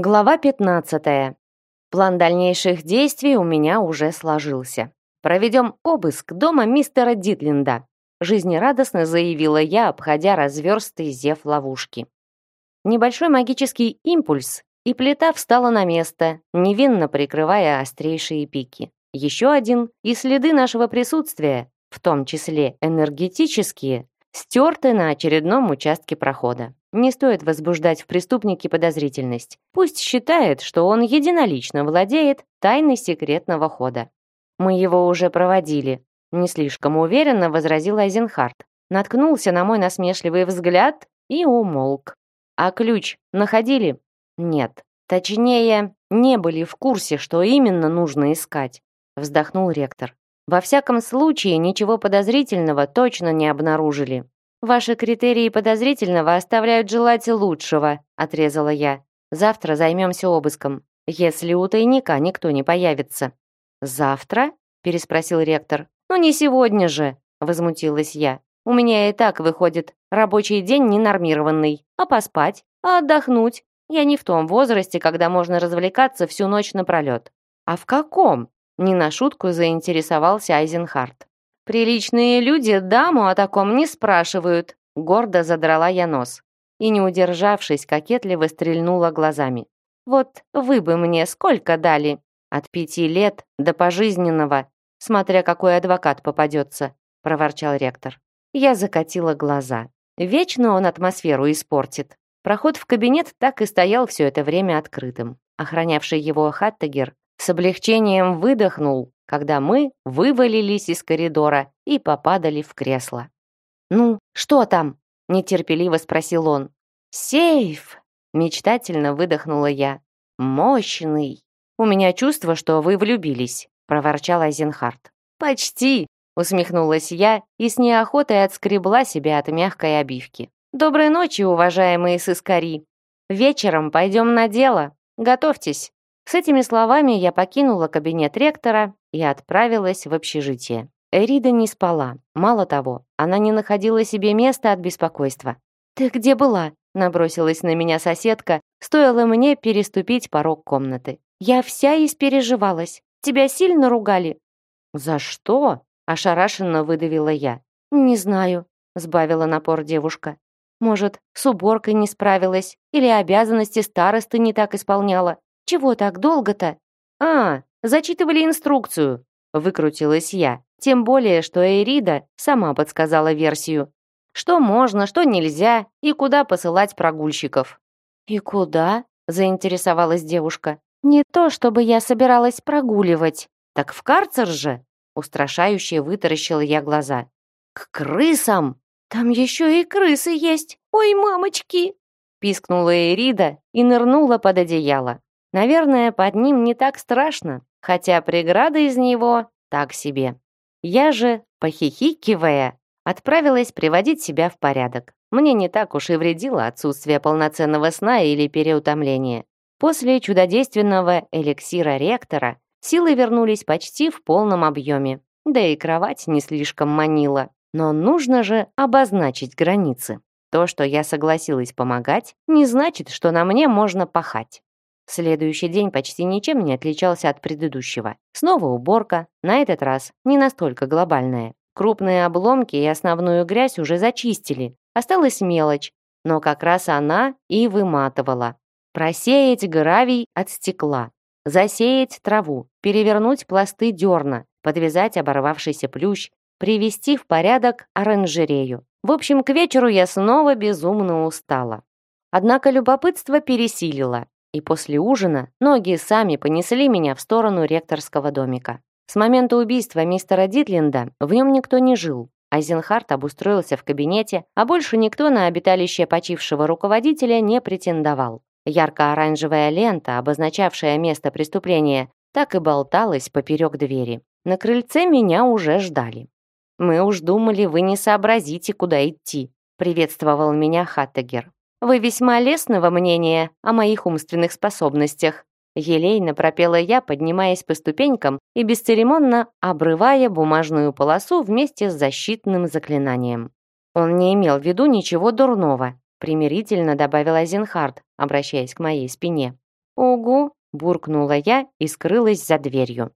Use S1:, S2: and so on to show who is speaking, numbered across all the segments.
S1: Глава 15. План дальнейших действий у меня уже сложился. Проведем обыск дома мистера Дитлинда, жизнерадостно заявила я, обходя разверстый зев ловушки. Небольшой магический импульс, и плита встала на место, невинно прикрывая острейшие пики. Еще один, и следы нашего присутствия, в том числе энергетические, стерты на очередном участке прохода. Не стоит возбуждать в преступнике подозрительность. Пусть считает, что он единолично владеет тайной секретного хода. Мы его уже проводили. Не слишком уверенно возразил Айзенхарт. Наткнулся на мой насмешливый взгляд и умолк. А ключ находили? Нет. Точнее, не были в курсе, что именно нужно искать. Вздохнул ректор. Во всяком случае, ничего подозрительного точно не обнаружили. Ваши критерии подозрительного оставляют желать лучшего, отрезала я. Завтра займемся обыском, если у тайника никто не появится. Завтра? переспросил ректор. Ну не сегодня же, возмутилась я. У меня и так выходит рабочий день ненормированный. А поспать? А отдохнуть? Я не в том возрасте, когда можно развлекаться всю ночь напролет. А в каком? Не на шутку заинтересовался Айзенхарт. Приличные люди даму о таком не спрашивают. Гордо задрала я нос. И, не удержавшись, кокетливо стрельнула глазами. Вот вы бы мне сколько дали? От пяти лет до пожизненного, смотря какой адвокат попадется, проворчал ректор. Я закатила глаза. Вечно он атмосферу испортит. Проход в кабинет так и стоял все это время открытым. Охранявший его Хаттегер с облегчением выдохнул, когда мы вывалились из коридора и попадали в кресло. «Ну, что там?» — нетерпеливо спросил он. «Сейф!» — мечтательно выдохнула я. «Мощный!» «У меня чувство, что вы влюбились», — проворчал Айзенхарт. «Почти!» — усмехнулась я и с неохотой отскребла себя от мягкой обивки. «Доброй ночи, уважаемые сыскари! Вечером пойдем на дело. Готовьтесь!» С этими словами я покинула кабинет ректора и отправилась в общежитие. Эрида не спала. Мало того, она не находила себе места от беспокойства. «Ты где была?» — набросилась на меня соседка, стоило мне переступить порог комнаты. «Я вся испереживалась. Тебя сильно ругали?» «За что?» — ошарашенно выдавила я. «Не знаю», — сбавила напор девушка. «Может, с уборкой не справилась или обязанности старосты не так исполняла? Чего так долго-то?» «А, Зачитывали инструкцию, выкрутилась я. Тем более, что Эрида сама подсказала версию. Что можно, что нельзя и куда посылать прогульщиков. И куда? заинтересовалась девушка. Не то, чтобы я собиралась прогуливать. Так в карцер же, устрашающе вытаращила я глаза. К крысам. Там еще и крысы есть. Ой, мамочки, пискнула Эрида и нырнула под одеяло. Наверное, под ним не так страшно, хотя преграда из него так себе. Я же, похихикивая, отправилась приводить себя в порядок. Мне не так уж и вредило отсутствие полноценного сна или переутомления. После чудодейственного эликсира ректора силы вернулись почти в полном объеме, да и кровать не слишком манила. Но нужно же обозначить границы. То, что я согласилась помогать, не значит, что на мне можно пахать. Следующий день почти ничем не отличался от предыдущего. Снова уборка, на этот раз не настолько глобальная. Крупные обломки и основную грязь уже зачистили. Осталась мелочь, но как раз она и выматывала. Просеять гравий от стекла, засеять траву, перевернуть пласты дерна, подвязать оборвавшийся плющ, привести в порядок оранжерею. В общем, к вечеру я снова безумно устала. Однако любопытство пересилило и после ужина ноги сами понесли меня в сторону ректорского домика. С момента убийства мистера Дитлинда в нем никто не жил. Айзенхарт обустроился в кабинете, а больше никто на обиталище почившего руководителя не претендовал. Ярко-оранжевая лента, обозначавшая место преступления, так и болталась поперек двери. На крыльце меня уже ждали. «Мы уж думали, вы не сообразите, куда идти», приветствовал меня Хаттегер. Вы весьма лестного мнения о моих умственных способностях. Елейно пропела я, поднимаясь по ступенькам и бесцеремонно обрывая бумажную полосу вместе с защитным заклинанием. Он не имел в виду ничего дурного, примирительно добавила Зинхард, обращаясь к моей спине. «Угу», — буркнула я и скрылась за дверью.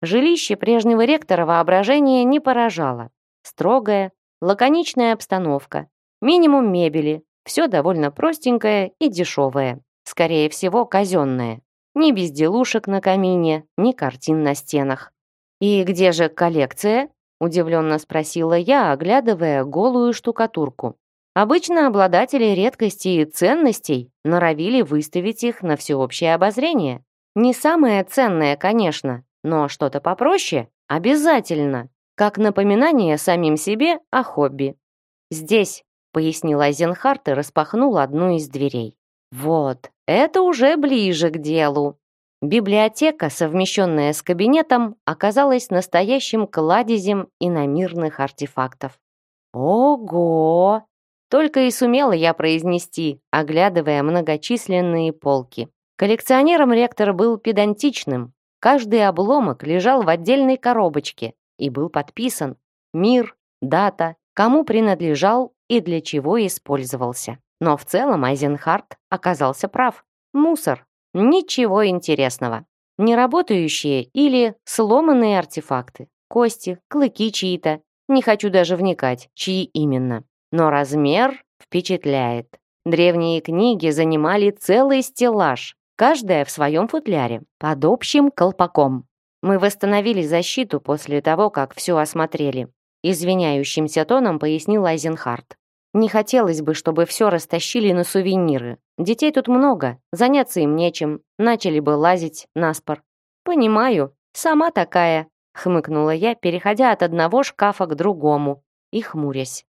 S1: Жилище прежнего ректора воображения не поражало. Строгая, лаконичная обстановка, минимум мебели, все довольно простенькое и дешевое, скорее всего, казенное. Ни безделушек на камине, ни картин на стенах. «И где же коллекция?» – удивленно спросила я, оглядывая голую штукатурку. Обычно обладатели редкостей и ценностей норовили выставить их на всеобщее обозрение. Не самое ценное, конечно, но что-то попроще обязательно, как напоминание самим себе о хобби. «Здесь», — пояснил Айзенхарт и распахнул одну из дверей. «Вот, это уже ближе к делу». Библиотека, совмещенная с кабинетом, оказалась настоящим кладезем иномирных артефактов. «Ого!» Только и сумела я произнести, оглядывая многочисленные полки. Коллекционером ректор был педантичным, Каждый обломок лежал в отдельной коробочке и был подписан мир, дата, кому принадлежал и для чего использовался. Но в целом Айзенхарт оказался прав. Мусор. Ничего интересного. Неработающие или сломанные артефакты. Кости, клыки чьи-то. Не хочу даже вникать, чьи именно. Но размер впечатляет. Древние книги занимали целый стеллаж, каждая в своем футляре, под общим колпаком. Мы восстановили защиту после того, как все осмотрели. Извиняющимся тоном пояснил Айзенхарт. Не хотелось бы, чтобы все растащили на сувениры. Детей тут много, заняться им нечем, начали бы лазить на спор. Понимаю, сама такая, хмыкнула я, переходя от одного шкафа к другому и хмурясь.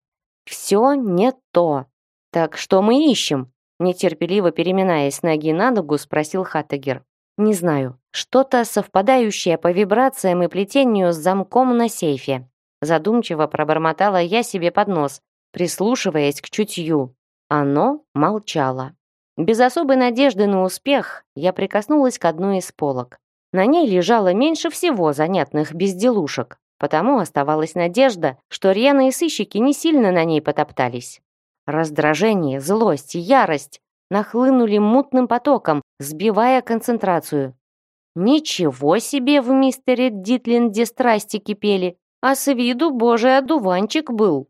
S1: Все не то. Так что мы ищем? Нетерпеливо переминаясь ноги на ногу, спросил Хаттегер. «Не знаю. Что-то совпадающее по вибрациям и плетению с замком на сейфе». Задумчиво пробормотала я себе под нос, прислушиваясь к чутью. Оно молчало. Без особой надежды на успех я прикоснулась к одной из полок. На ней лежало меньше всего занятных безделушек, потому оставалась надежда, что рьяные сыщики не сильно на ней потоптались. Раздражение, злость, ярость нахлынули мутным потоком, сбивая концентрацию. Ничего себе в мистере Дитленде страсти кипели, а с виду божий одуванчик был.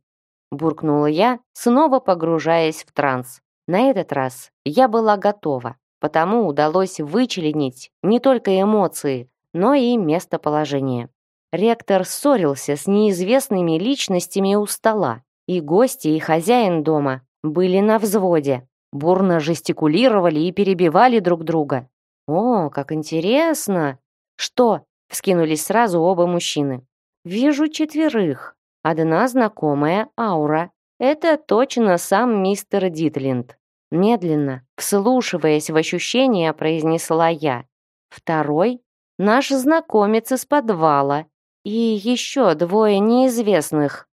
S1: Буркнула я, снова погружаясь в транс. На этот раз я была готова, потому удалось вычленить не только эмоции, но и местоположение. Ректор ссорился с неизвестными личностями у стола. И гости, и хозяин дома были на взводе, бурно жестикулировали и перебивали друг друга. «О, как интересно!» «Что?» — вскинулись сразу оба мужчины. «Вижу четверых. Одна знакомая аура. Это точно сам мистер Дитленд». Медленно, вслушиваясь в ощущения, произнесла я. «Второй — наш знакомец из подвала. И еще двое неизвестных».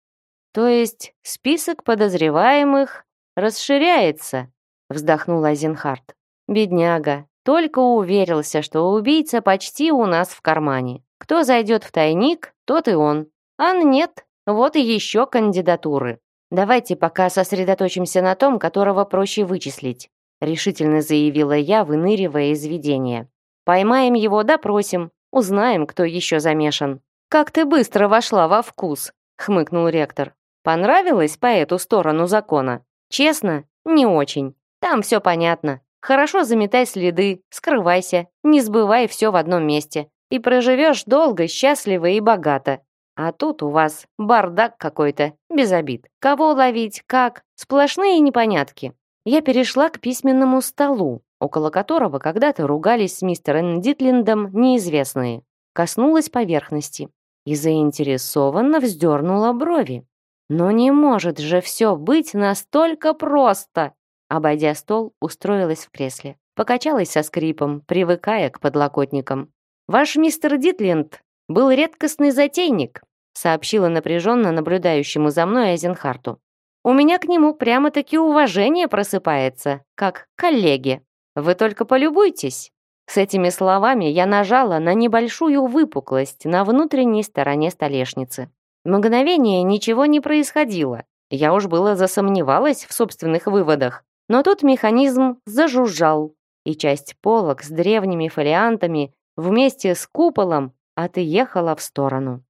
S1: То есть список подозреваемых расширяется, вздохнул Айзенхарт. Бедняга, только уверился, что убийца почти у нас в кармане. Кто зайдет в тайник, тот и он. А нет, вот и еще кандидатуры. Давайте пока сосредоточимся на том, которого проще вычислить, решительно заявила я, выныривая из видения. Поймаем его, допросим, узнаем, кто еще замешан. Как ты быстро вошла во вкус, хмыкнул ректор. Понравилось по эту сторону закона? Честно, не очень. Там все понятно. Хорошо заметай следы, скрывайся, не сбывай все в одном месте. И проживешь долго, счастливо и богато. А тут у вас бардак какой-то, без обид. Кого ловить, как, сплошные непонятки. Я перешла к письменному столу, около которого когда-то ругались с мистером Дитлиндом неизвестные. Коснулась поверхности и заинтересованно вздернула брови. Но не может же все быть настолько просто. Обойдя стол, устроилась в кресле. Покачалась со скрипом, привыкая к подлокотникам. «Ваш мистер Дитленд был редкостный затейник», сообщила напряженно наблюдающему за мной Айзенхарту. «У меня к нему прямо-таки уважение просыпается, как коллеге. Вы только полюбуйтесь». С этими словами я нажала на небольшую выпуклость на внутренней стороне столешницы. Мгновение ничего не происходило. Я уж было засомневалась в собственных выводах. Но тут механизм зажужжал. и часть полок с древними фолиантами вместе с куполом отъехала в сторону.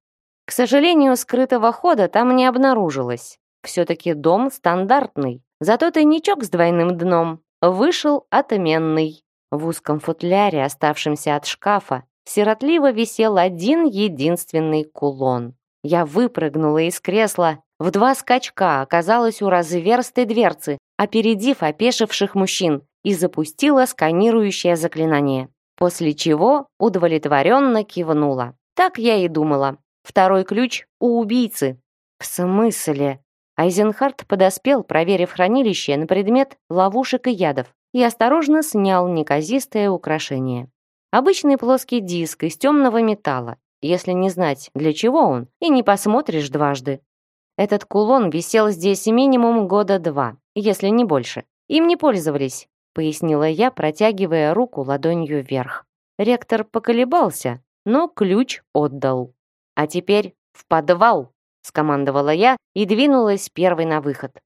S1: К сожалению, скрытого хода там не обнаружилось. Все-таки дом стандартный, зато тайничок с двойным дном вышел отменный. В узком футляре, оставшемся от шкафа, сиротливо висел один единственный кулон. Я выпрыгнула из кресла, в два скачка оказалась у разверстой дверцы, опередив опешивших мужчин, и запустила сканирующее заклинание. После чего удовлетворенно кивнула. Так я и думала. Второй ключ у убийцы. В смысле? Айзенхард подоспел, проверив хранилище на предмет ловушек и ядов, и осторожно снял неказистое украшение. Обычный плоский диск из темного металла, если не знать, для чего он, и не посмотришь дважды. Этот кулон висел здесь минимум года два, если не больше. Им не пользовались, пояснила я, протягивая руку ладонью вверх. Ректор поколебался, но ключ отдал. А теперь в подвал, скомандовала я и двинулась первой на выход.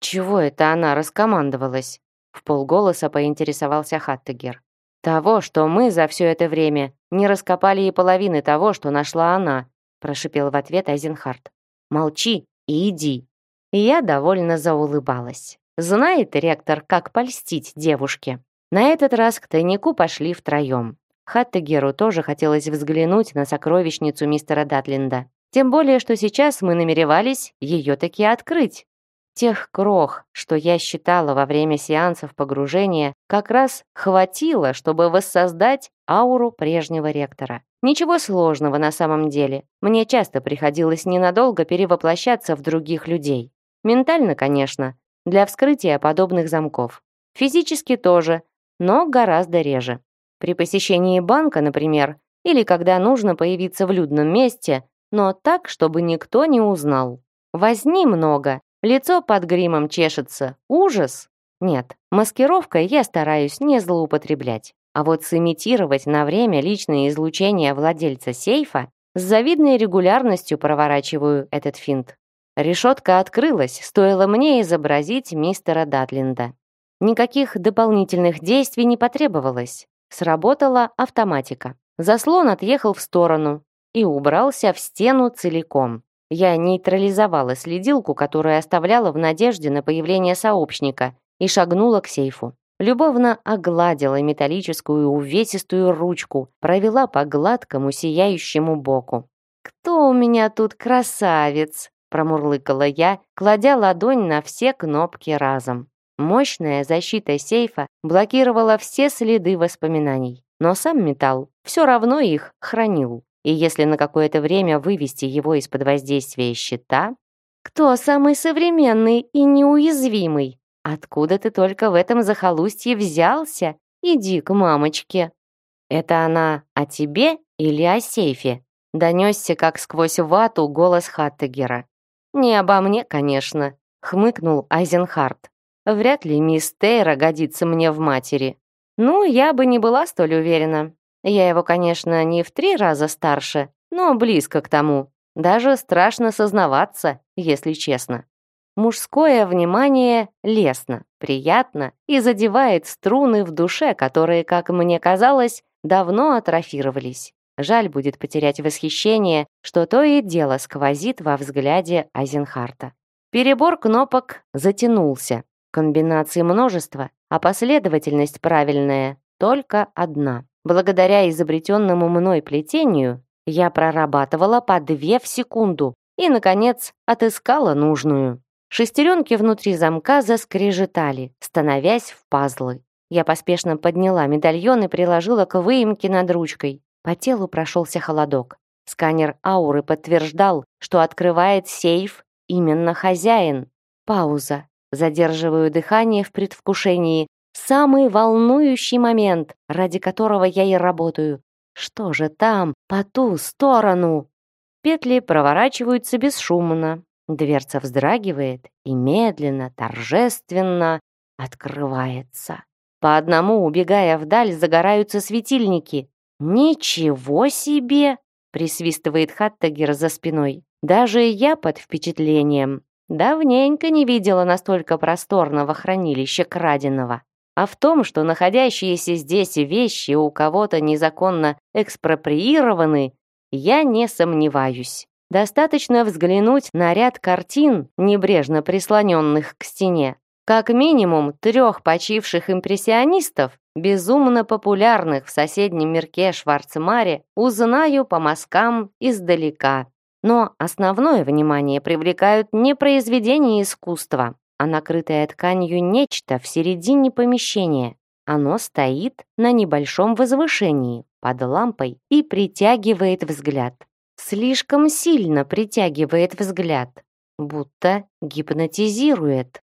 S1: Чего это она раскомандовалась? В полголоса поинтересовался Хаттегер. Того, что мы за все это время не раскопали и половины того, что нашла она, прошипел в ответ Айзенхард. Молчи и иди. И я довольно заулыбалась. Знает ректор, как польстить девушке. На этот раз к тайнику пошли втроем. Хаттегеру тоже хотелось взглянуть на сокровищницу мистера Датлинда. Тем более, что сейчас мы намеревались ее таки открыть. Тех крох, что я считала во время сеансов погружения, как раз хватило, чтобы воссоздать ауру прежнего ректора. Ничего сложного на самом деле. Мне часто приходилось ненадолго перевоплощаться в других людей. Ментально, конечно, для вскрытия подобных замков. Физически тоже, но гораздо реже. При посещении банка, например, или когда нужно появиться в людном месте, но так, чтобы никто не узнал. Возни много, Лицо под гримом чешется. Ужас! Нет, маскировкой я стараюсь не злоупотреблять. А вот сымитировать на время личное излучение владельца сейфа с завидной регулярностью проворачиваю этот финт. Решетка открылась, стоило мне изобразить мистера Датлинда. Никаких дополнительных действий не потребовалось. Сработала автоматика. Заслон отъехал в сторону и убрался в стену целиком. Я нейтрализовала следилку, которую оставляла в надежде на появление сообщника, и шагнула к сейфу. Любовно огладила металлическую увесистую ручку, провела по гладкому сияющему боку. «Кто у меня тут красавец?» Промурлыкала я, кладя ладонь на все кнопки разом. Мощная защита сейфа блокировала все следы воспоминаний, но сам металл все равно их хранил. И если на какое-то время вывести его из-под воздействия щита... Кто самый современный и неуязвимый? Откуда ты только в этом захолустье взялся? Иди к мамочке. Это она о тебе или о сейфе? Донесся, как сквозь вату, голос Хаттегера. «Не обо мне, конечно», — хмыкнул Айзенхарт. «Вряд ли мисс Тейра годится мне в матери. Ну, я бы не была столь уверена. Я его, конечно, не в три раза старше, но близко к тому. Даже страшно сознаваться, если честно. Мужское внимание лестно, приятно и задевает струны в душе, которые, как мне казалось, давно атрофировались. Жаль будет потерять восхищение, что то и дело сквозит во взгляде Айзенхарта. Перебор кнопок затянулся. Комбинаций множество, а последовательность правильная только одна. Благодаря изобретенному мной плетению я прорабатывала по две в секунду и, наконец, отыскала нужную. Шестеренки внутри замка заскрежетали, становясь в пазлы. Я поспешно подняла медальон и приложила к выемке над ручкой. По телу прошелся холодок. Сканер ауры подтверждал, что открывает сейф именно хозяин. Пауза. Задерживаю дыхание в предвкушении, Самый волнующий момент, ради которого я и работаю. Что же там, по ту сторону? Петли проворачиваются бесшумно. Дверца вздрагивает и медленно, торжественно открывается. По одному, убегая вдаль, загораются светильники. «Ничего себе!» — присвистывает Хаттагер за спиной. «Даже я под впечатлением. Давненько не видела настолько просторного хранилища краденого. А в том, что находящиеся здесь вещи у кого-то незаконно экспроприированы, я не сомневаюсь. Достаточно взглянуть на ряд картин, небрежно прислоненных к стене. Как минимум трех почивших импрессионистов, безумно популярных в соседнем мирке Шварцмаре, узнаю по мазкам издалека. Но основное внимание привлекают не произведения искусства, а накрытая тканью нечто в середине помещения. Оно стоит на небольшом возвышении, под лампой, и притягивает взгляд. Слишком сильно притягивает взгляд, будто гипнотизирует.